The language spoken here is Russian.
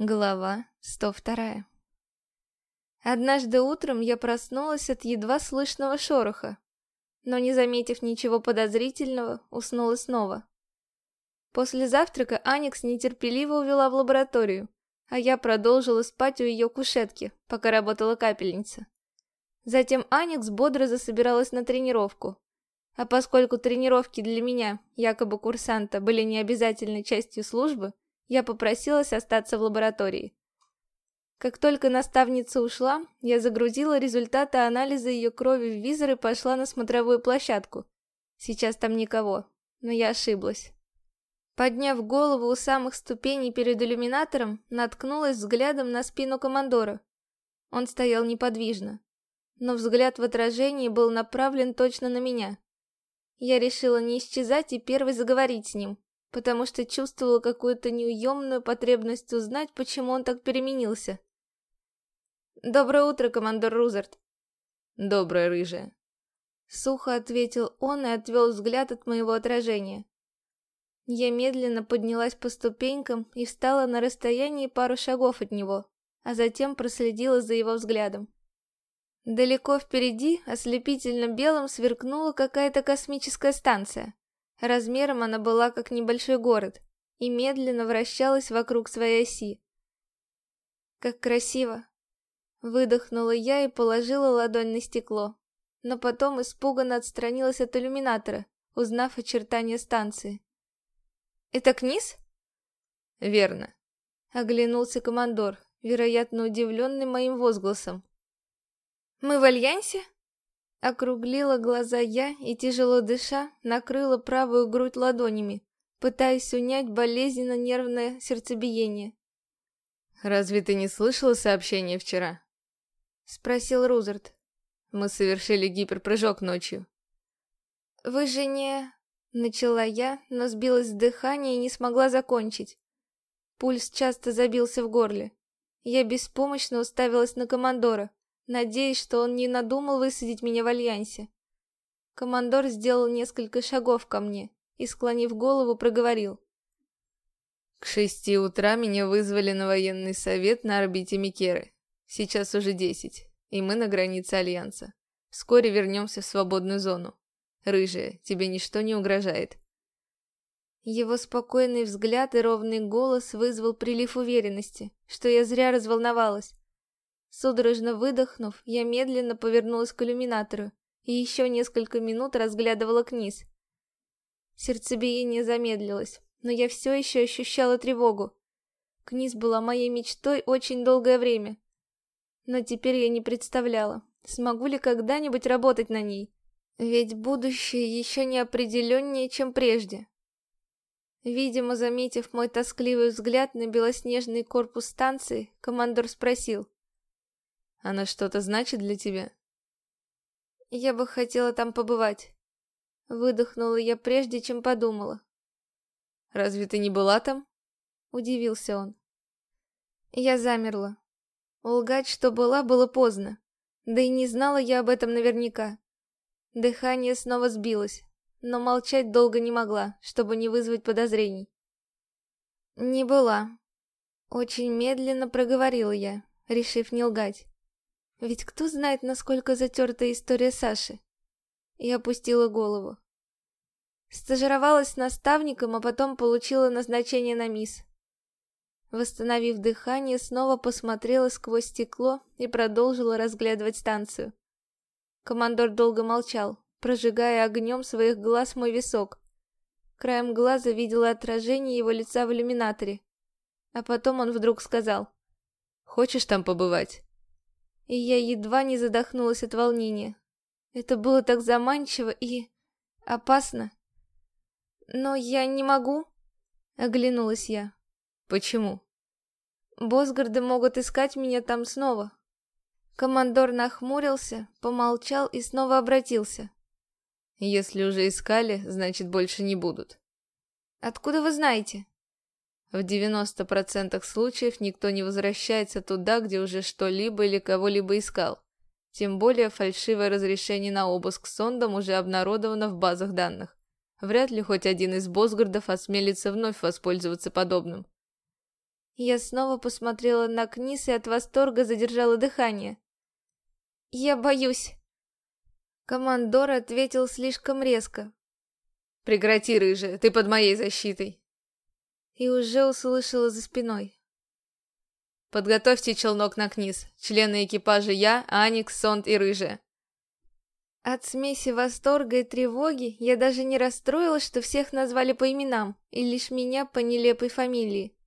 Глава 102 Однажды утром я проснулась от едва слышного шороха, но, не заметив ничего подозрительного, уснула снова. После завтрака Аникс нетерпеливо увела в лабораторию, а я продолжила спать у ее кушетки, пока работала капельница. Затем Аникс бодро засобиралась на тренировку. А поскольку тренировки для меня, якобы курсанта, были необязательной частью службы, я попросилась остаться в лаборатории. Как только наставница ушла, я загрузила результаты анализа ее крови в визор и пошла на смотровую площадку. Сейчас там никого, но я ошиблась. Подняв голову у самых ступеней перед иллюминатором, наткнулась взглядом на спину командора. Он стоял неподвижно, но взгляд в отражении был направлен точно на меня. Я решила не исчезать и первой заговорить с ним потому что чувствовала какую-то неуемную потребность узнать, почему он так переменился. «Доброе утро, командор Рузерт». «Доброе, рыжая». Сухо ответил он и отвел взгляд от моего отражения. Я медленно поднялась по ступенькам и встала на расстоянии пару шагов от него, а затем проследила за его взглядом. Далеко впереди, ослепительно белым, сверкнула какая-то космическая станция. Размером она была как небольшой город и медленно вращалась вокруг своей оси. Как красиво! Выдохнула я и положила ладонь на стекло, но потом испуганно отстранилась от иллюминатора, узнав очертания станции. «Это Книз?» «Верно», — оглянулся командор, вероятно, удивленный моим возгласом. «Мы в Альянсе?» Округлила глаза я и, тяжело дыша, накрыла правую грудь ладонями, пытаясь унять болезненно нервное сердцебиение. «Разве ты не слышала сообщение вчера?» Спросил Рузерт. «Мы совершили гиперпрыжок ночью». «Вы же не...» Начала я, но сбилась с дыхания и не смогла закончить. Пульс часто забился в горле. Я беспомощно уставилась на командора надеясь, что он не надумал высадить меня в альянсе. Командор сделал несколько шагов ко мне и, склонив голову, проговорил. К шести утра меня вызвали на военный совет на орбите Микеры. Сейчас уже десять, и мы на границе Альянса. Вскоре вернемся в свободную зону. Рыжая, тебе ничто не угрожает. Его спокойный взгляд и ровный голос вызвал прилив уверенности, что я зря разволновалась. Судорожно выдохнув, я медленно повернулась к иллюминатору и еще несколько минут разглядывала Книз. Сердцебиение замедлилось, но я все еще ощущала тревогу. Книз была моей мечтой очень долгое время. Но теперь я не представляла, смогу ли когда-нибудь работать на ней. Ведь будущее еще не определеннее, чем прежде. Видимо, заметив мой тоскливый взгляд на белоснежный корпус станции, командор спросил. Она что-то значит для тебя? Я бы хотела там побывать. Выдохнула я прежде, чем подумала. Разве ты не была там? Удивился он. Я замерла. Лгать, что была, было поздно. Да и не знала я об этом наверняка. Дыхание снова сбилось, но молчать долго не могла, чтобы не вызвать подозрений. Не была. Очень медленно проговорила я, решив не лгать. Ведь кто знает, насколько затерта история Саши? Я опустила голову. Стажировалась наставником, а потом получила назначение на мисс. Восстановив дыхание, снова посмотрела сквозь стекло и продолжила разглядывать станцию. Командор долго молчал, прожигая огнем своих глаз мой висок. Краем глаза видела отражение его лица в иллюминаторе. А потом он вдруг сказал. «Хочешь там побывать?» И я едва не задохнулась от волнения. Это было так заманчиво и... опасно. Но я не могу, оглянулась я. Почему? Босгарды могут искать меня там снова. Командор нахмурился, помолчал и снова обратился. Если уже искали, значит больше не будут. Откуда вы знаете? В 90% случаев никто не возвращается туда, где уже что-либо или кого-либо искал. Тем более фальшивое разрешение на обыск сондом уже обнародовано в базах данных. Вряд ли хоть один из Босгардов осмелится вновь воспользоваться подобным. Я снова посмотрела на Книс и от восторга задержала дыхание. «Я боюсь!» Командор ответил слишком резко. «Прекрати, рыжая, ты под моей защитой!» И уже услышала за спиной. «Подготовьте челнок на Книс. Члены экипажа я, Аникс, Сонд и Рыжая. От смеси восторга и тревоги я даже не расстроилась, что всех назвали по именам, и лишь меня по нелепой фамилии.